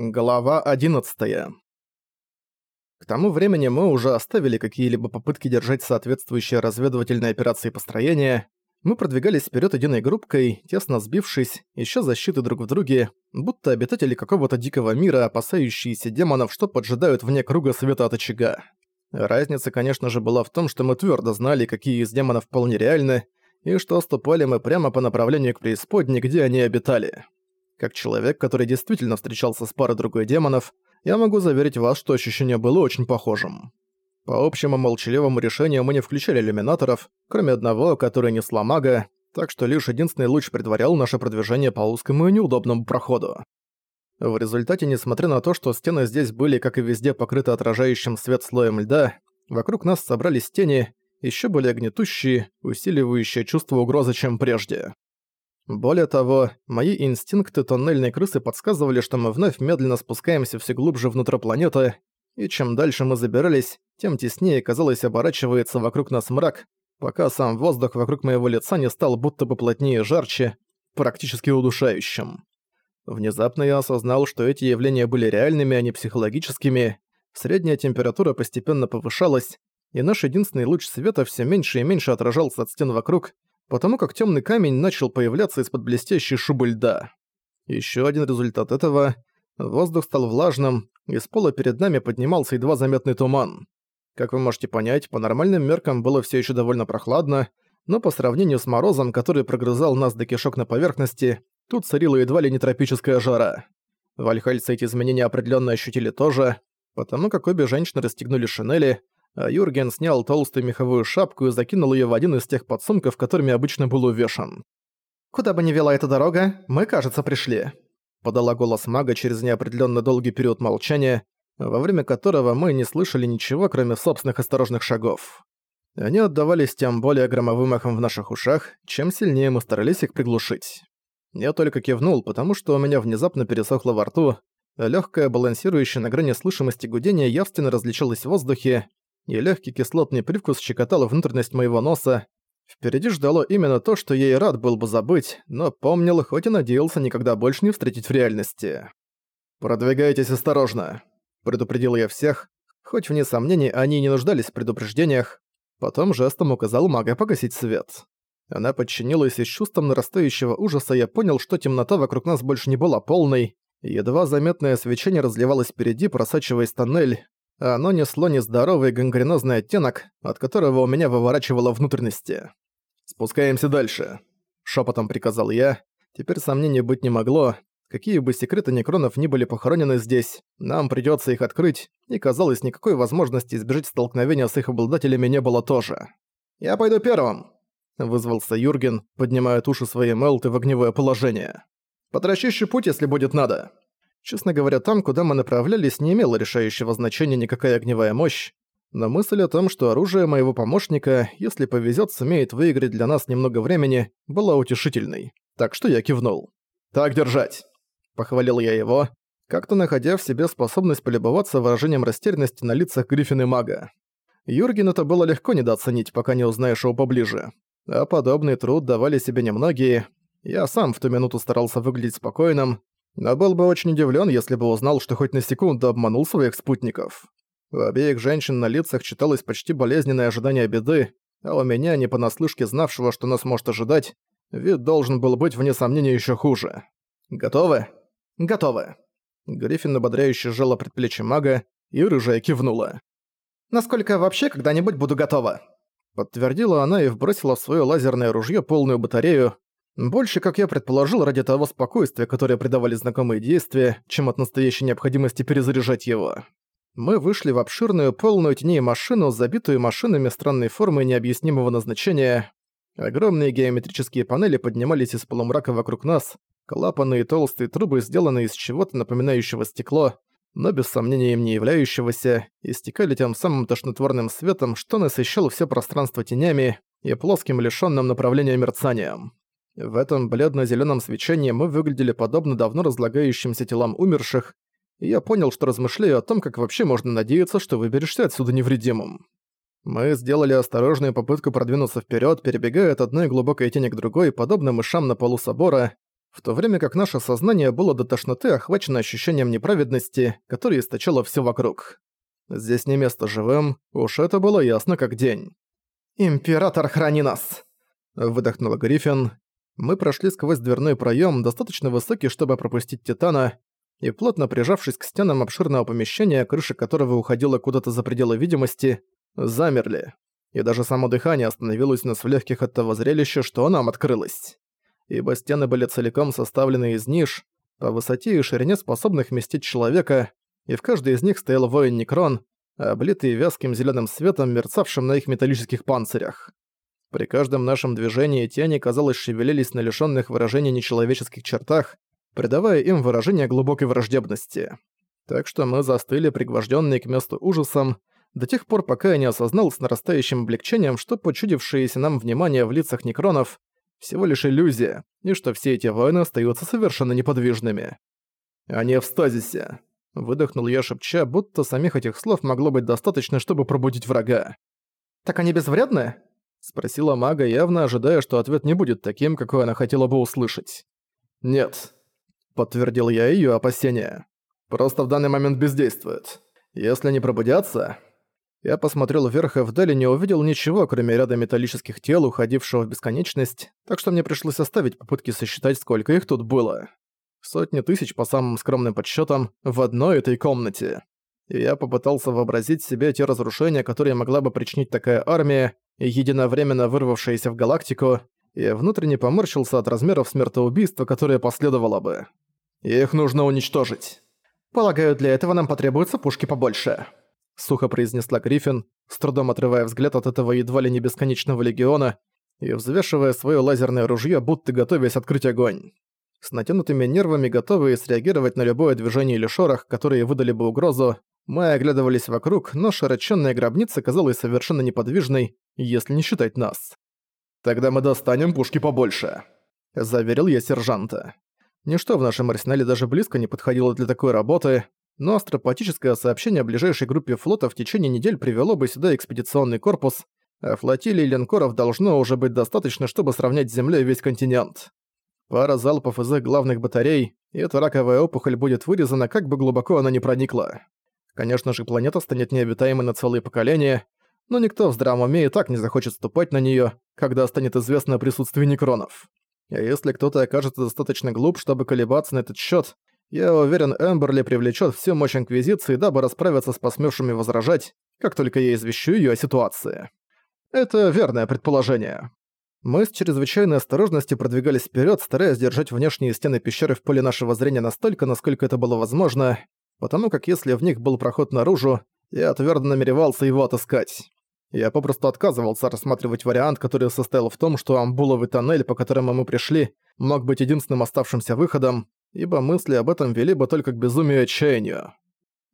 Глава 11. К тому времени мы уже оставили какие-либо попытки держать соответствующие разведывательные операции построения. Мы продвигались вперед единой группкой, тесно сбившись, ища защиты друг в друге, будто обитатели какого-то дикого мира, опасающиеся демонов, что поджидают вне круга света от очага. Разница, конечно же, была в том, что мы твердо знали, какие из демонов вполне реальны, и что ступали мы прямо по направлению к преисподней, где они обитали. Как человек, который действительно встречался с парой другой демонов, я могу заверить вас, что ощущение было очень похожим. По общему молчаливому решению мы не включали иллюминаторов, кроме одного, который несла мага, так что лишь единственный луч предварял наше продвижение по узкому и неудобному проходу. В результате, несмотря на то, что стены здесь были, как и везде, покрыты отражающим свет слоем льда, вокруг нас собрались тени, еще более гнетущие, усиливающие чувство угрозы, чем прежде. Более того, мои инстинкты тоннельной крысы подсказывали, что мы вновь медленно спускаемся все глубже внутрь планеты, и чем дальше мы забирались, тем теснее, казалось, оборачивается вокруг нас мрак, пока сам воздух вокруг моего лица не стал будто бы плотнее и жарче, практически удушающим. Внезапно я осознал, что эти явления были реальными, а не психологическими, средняя температура постепенно повышалась, и наш единственный луч света все меньше и меньше отражался от стен вокруг, потому как темный камень начал появляться из-под блестящей шубы льда. Еще один результат этого — воздух стал влажным, из пола перед нами поднимался едва заметный туман. Как вы можете понять, по нормальным меркам было все еще довольно прохладно, но по сравнению с морозом, который прогрызал нас до кишок на поверхности, тут царила едва ли не тропическая жара. Вальхальцы эти изменения определенно ощутили тоже, потому как обе женщины расстегнули шинели, Юрген снял толстую меховую шапку и закинул ее в один из тех подсумков, которыми обычно был увешан. «Куда бы ни вела эта дорога, мы, кажется, пришли», — подала голос мага через неопределенно долгий период молчания, во время которого мы не слышали ничего, кроме собственных осторожных шагов. Они отдавались тем более громовым эхом в наших ушах, чем сильнее мы старались их приглушить. Я только кивнул, потому что у меня внезапно пересохло во рту, легкое балансирующее на грани слышимости гудение явственно различалось в воздухе, и легкий кислотный привкус щекотал внутренность моего носа. Впереди ждало именно то, что я и рад был бы забыть, но помнил, хоть и надеялся никогда больше не встретить в реальности. «Продвигайтесь осторожно», — предупредил я всех, хоть вне сомнений они не нуждались в предупреждениях. Потом жестом указал мага погасить свет. Она подчинилась, и с чувством нарастающего ужаса я понял, что темнота вокруг нас больше не была полной. Едва заметное свечение разливалось впереди, просачиваясь тоннель, оно несло нездоровый гангренозный оттенок, от которого у меня выворачивало внутренности. «Спускаемся дальше», — шепотом приказал я. Теперь сомнений быть не могло. Какие бы секреты некронов ни были похоронены здесь, нам придется их открыть, и, казалось, никакой возможности избежать столкновения с их обладателями не было тоже. «Я пойду первым», — вызвался Юрген, поднимая туши своей Мелты в огневое положение. «Потращищу путь, если будет надо». Честно говоря, там, куда мы направлялись, не имело решающего значения никакая огневая мощь, но мысль о том, что оружие моего помощника, если повезет, сумеет выиграть для нас немного времени, была утешительной. Так что я кивнул. «Так держать!» Похвалил я его, как-то находя в себе способность полюбоваться выражением растерянности на лицах Гриффина и мага. Юрген это было легко недооценить, пока не узнаешь его поближе. А подобный труд давали себе немногие. Я сам в ту минуту старался выглядеть спокойным, но был бы очень удивлен, если бы узнал, что хоть на секунду обманул своих спутников. У обеих женщин на лицах читалось почти болезненное ожидание беды, а у меня, не понаслышке знавшего, что нас может ожидать, вид должен был быть, вне сомнения, еще хуже. «Готовы?» «Готовы». Гриффин ободряюще сжала предплечье мага, и рыжая кивнула. «Насколько вообще когда-нибудь буду готова?» Подтвердила она и вбросила в своё лазерное ружье полную батарею, больше, как я предположил, ради того спокойствия, которое придавали знакомые действия, чем от настоящей необходимости перезаряжать его. Мы вышли в обширную, полную теней машину, забитую машинами странной формы необъяснимого назначения. Огромные геометрические панели поднимались из полумрака вокруг нас, клапаны и толстые трубы, сделанные из чего-то напоминающего стекло, но без сомнения им не являющегося, истекали тем самым тошнотворным светом, что насыщало все пространство тенями и плоским лишённым направления мерцанием. В этом бледно-зелёном свечении мы выглядели подобно давно разлагающимся телам умерших, и я понял, что размышляю о том, как вообще можно надеяться, что выберешься отсюда невредимым. Мы сделали осторожную попытку продвинуться вперед, перебегая от одной глубокой тени к другой, подобно мышам на полу собора. в то время как наше сознание было до тошноты охвачено ощущением неправедности, которое источало все вокруг. Здесь не место живым, уж это было ясно как день. «Император, храни нас!» Выдохнула Гриффин. Мы прошли сквозь дверной проем, достаточно высокий, чтобы пропустить Титана, и плотно прижавшись к стенам обширного помещения, крыша которого уходила куда-то за пределы видимости, замерли. И даже само дыхание остановилось у нас в легких от того зрелища, что нам открылось. Ибо стены были целиком составлены из ниш, по высоте и ширине способных вместить человека, и в каждой из них стоял воин Некрон, облитый вязким зеленым светом, мерцавшим на их металлических панцирях. При каждом нашем движении тени, казалось, шевелились на лишённых выражения нечеловеческих чертах, придавая им выражение глубокой враждебности. Так что мы застыли, пригвождённые к месту ужасом, до тех пор, пока я не осознал с нарастающим облегчением, что почудившееся нам внимание в лицах некронов всего лишь иллюзия, и что все эти воины остаются совершенно неподвижными. Они в стазисе. Выдохнул я шепча, будто самих этих слов могло быть достаточно, чтобы пробудить врага. «Так они безвредны?» Спросила мага, явно ожидая, что ответ не будет таким, какой она хотела бы услышать. «Нет», — подтвердил я её опасения. «Просто в данный момент бездействует. Если они пробудятся...» Я посмотрел вверх и вдали не увидел ничего, кроме ряда металлических тел, уходившего в бесконечность, так что мне пришлось оставить попытки сосчитать, сколько их тут было. Сотни тысяч по самым скромным подсчетам в одной этой комнате. И я попытался вообразить себе те разрушения, которые могла бы причинить такая армия, единовременно вырвавшаяся в галактику, и внутренне поморщился от размеров смертоубийства, которое последовало бы. «Их нужно уничтожить». «Полагаю, для этого нам потребуются пушки побольше», — сухо произнесла Гриффин, с трудом отрывая взгляд от этого едва ли не бесконечного легиона и взвешивая свое лазерное ружье, будто готовясь открыть огонь. С натянутыми нервами, готовые среагировать на любое движение или шорох, которые выдали бы угрозу, мы оглядывались вокруг, но широченная гробница казалась совершенно неподвижной, если не считать нас. «Тогда мы достанем пушки побольше», — заверил я сержанта. Ничто в нашем арсенале даже близко не подходило для такой работы, но астропатическое сообщение о ближайшей группе флота в течение недель привело бы сюда экспедиционный корпус, а флотилии линкоров должно уже быть достаточно, чтобы сравнять с Землей весь континент. Пара залпов из их главных батарей, и эта раковая опухоль будет вырезана, как бы глубоко она ни проникла. Конечно же, планета станет необитаемой на целые поколения, но никто в здравом уме и так не захочет ступать на неё, когда станет известно о присутствии некронов. А если кто-то окажется достаточно глуп, чтобы колебаться на этот счёт, я уверен, Эмберли привлечёт всю мощь Инквизиции, дабы расправиться с посмевшими возражать, как только я извещу её о ситуации. Это верное предположение. Мы с чрезвычайной осторожностью продвигались вперед, стараясь держать внешние стены пещеры в поле нашего зрения настолько, насколько это было возможно, потому как если в них был проход наружу, я твердо намеревался его отыскать. Я попросту отказывался рассматривать вариант, который состоял в том, что амбуловый тоннель, по которому мы пришли, мог быть единственным оставшимся выходом, ибо мысли об этом вели бы только к безумию и отчаянию.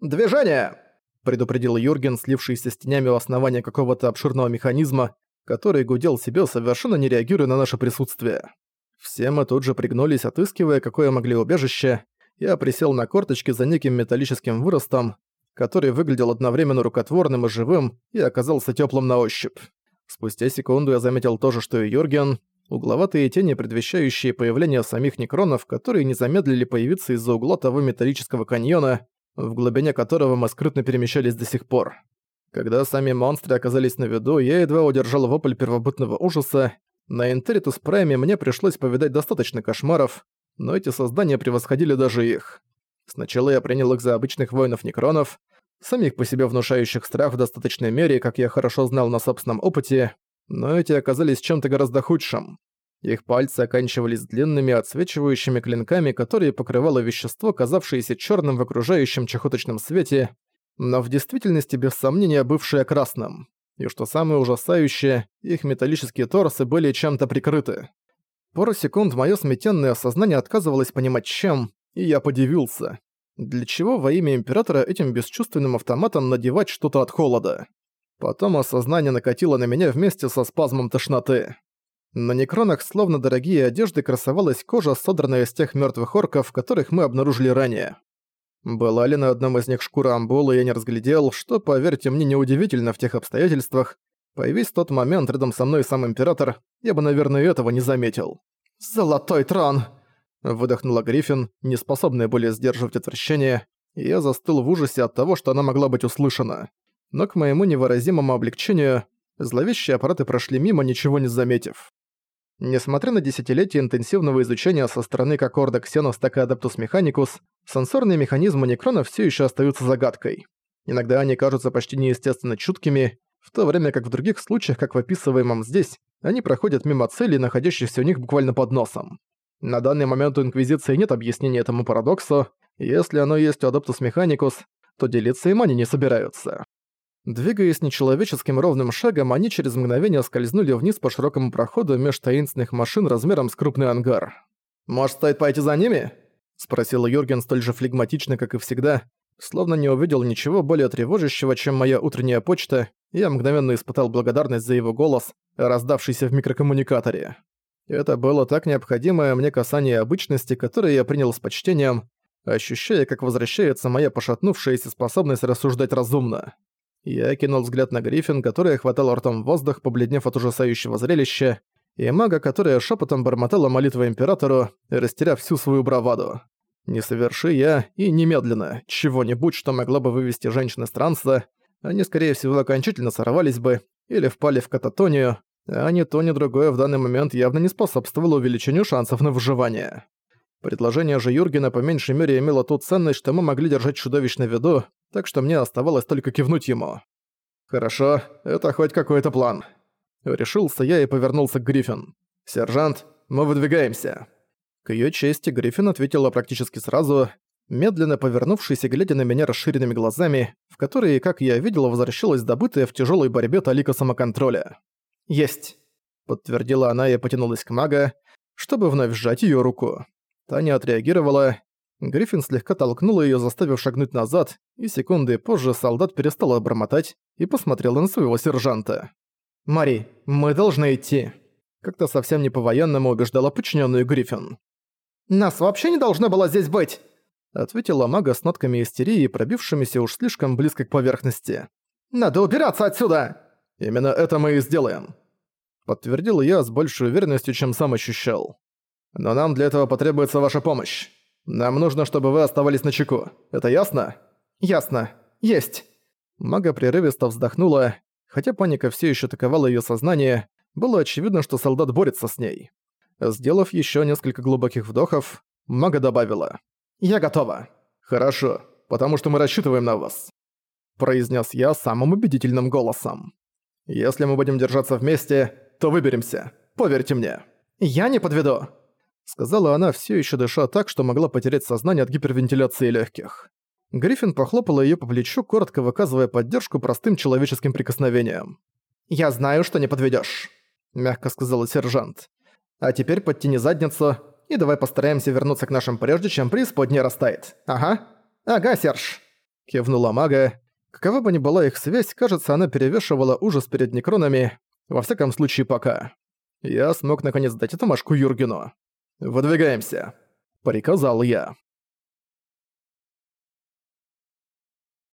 «Движение!» — предупредил Юрген, слившийся с тенями у основания какого-то обширного механизма, который гудел себе, совершенно не реагируя на наше присутствие. Все мы тут же пригнулись, отыскивая какое могли убежище. Я присел на корточки за неким металлическим выростом, который выглядел одновременно рукотворным и живым и оказался теплым на ощупь. Спустя секунду я заметил то же, что и Юрген. Угловатые тени, предвещающие появление самих некронов, которые не замедлили появиться из-за угла того металлического каньона, в глубине которого мы скрытно перемещались до сих пор. Когда сами монстры оказались на виду, я едва удержал вопль первобытного ужаса. На Интеритус Прайме мне пришлось повидать достаточно кошмаров, но эти создания превосходили даже их. Сначала я принял их за обычных воинов-некронов, самих по себе внушающих страх в достаточной мере, как я хорошо знал на собственном опыте, но эти оказались чем-то гораздо худшим. Их пальцы оканчивались длинными отсвечивающими клинками, которые покрывало вещество, казавшееся черным в окружающем чехоточном свете, но в действительности без сомнения бывшее красным. И что самое ужасающее, их металлические торсы были чем-то прикрыты. Пару секунд моё сметенное сознание отказывалось понимать чем, и я подивился. Для чего во имя Императора этим бесчувственным автоматом надевать что-то от холода? Потом осознание накатило на меня вместе со спазмом тошноты. На некронах, словно дорогие одежды, красовалась кожа, содранная из тех мёртвых орков, которых мы обнаружили ранее. Была ли на одном из них шкура амбулы, я не разглядел, что, поверьте мне, неудивительно в тех обстоятельствах. Появись тот момент рядом со мной сам Император, я бы, наверное, этого не заметил. «Золотой трон!» Выдохнула Гриффин, не способная более сдерживать отвращение, и я застыл в ужасе от того, что она могла быть услышана. Но к моему невыразимому облегчению, зловещие аппараты прошли мимо, ничего не заметив. Несмотря на десятилетия интенсивного изучения со стороны как Орда Ксенос, так и Адептус Механикус, сенсорные механизмы Некрона все еще остаются загадкой. Иногда они кажутся почти неестественно чуткими, в то время как в других случаях, как в описываемом здесь, они проходят мимо целей, находящихся у них буквально под носом. На данный момент у Инквизиции нет объяснения этому парадоксу, если оно есть у Адептус Механикус, то делиться им они не собираются. Двигаясь нечеловеческим ровным шагом, они через мгновение скользнули вниз по широкому проходу меж таинственных машин размером с крупный ангар. «Может, стоит пойти за ними?» — спросил Юрген столь же флегматично, как и всегда, словно не увидел ничего более тревожащего, чем моя утренняя почта, я мгновенно испытал благодарность за его голос, раздавшийся в микрокоммуникаторе. Это было так необходимое мне касание обычности, которое я принял с почтением, ощущая, как возвращается моя пошатнувшаяся способность рассуждать разумно. Я кинул взгляд на Гриффин, которая хватала ртом воздух, побледнев от ужасающего зрелища, и мага, которая шепотом бормотала молитву Императору, растеряв всю свою браваду. Не соверши я, и немедленно, чего-нибудь, что могло бы вывести женщин из транса, они, скорее всего, окончательно сорвались бы или впали в кататонию, а ни то, ни другое в данный момент явно не способствовало увеличению шансов на выживание. Предложение же Юргена по меньшей мере имело ту ценность, что мы могли держать чудовищ на виду, так что мне оставалось только кивнуть ему. «Хорошо, это хоть какой-то план». Решился я и повернулся к Гриффин. «Сержант, мы выдвигаемся». К её чести Гриффин ответила практически сразу, медленно повернувшись и глядя на меня расширенными глазами, в которые, как я видела, возвращалась добытая в тяжёлой борьбе талика самоконтроля. «Есть», — подтвердила она и потянулась к мага, чтобы вновь сжать её руку. Таня отреагировала, Гриффин слегка толкнула её, заставив шагнуть назад, и секунды позже солдат перестал обормотать и посмотрел на своего сержанта. «Мари, мы должны идти», — как-то совсем не по-военному убеждала подчиненную Гриффин. «Нас вообще не должно было здесь быть!» — ответила мага с нотками истерии, пробившимися уж слишком близко к поверхности. «Надо убираться отсюда!» «Именно это мы и сделаем», — подтвердил я с большей уверенностью, чем сам ощущал. «Но нам для этого потребуется ваша помощь. Нам нужно, чтобы вы оставались на чеку. Это ясно? Ясно. Есть. Мага прерывисто вздохнула, хотя паника все еще атаковала ее сознание, было очевидно, что солдат борется с ней. Сделав еще несколько глубоких вдохов, мага добавила. «Я готова». «Хорошо, потому что мы рассчитываем на вас», – произнес я самым убедительным голосом. «Если мы будем держаться вместе, то выберемся. Поверьте мне». «Я не подведу», сказала она, все еще дыша так, что могла потерять сознание от гипервентиляции легких. Гриффин похлопала ее по плечу, коротко выказывая поддержку простым человеческим прикосновением. «Я знаю, что не подведешь, мягко сказала сержант. «А теперь подтяни задницу, и давай постараемся вернуться к нашим прежде, чем преисподняя растает. Ага. Ага, Серж!» Кивнула мага. Какова бы ни была их связь, кажется, она перевешивала ужас перед некронами, во всяком случае пока. Я смог наконец дать эту Машку Юргену. «Выдвигаемся», — приказал я.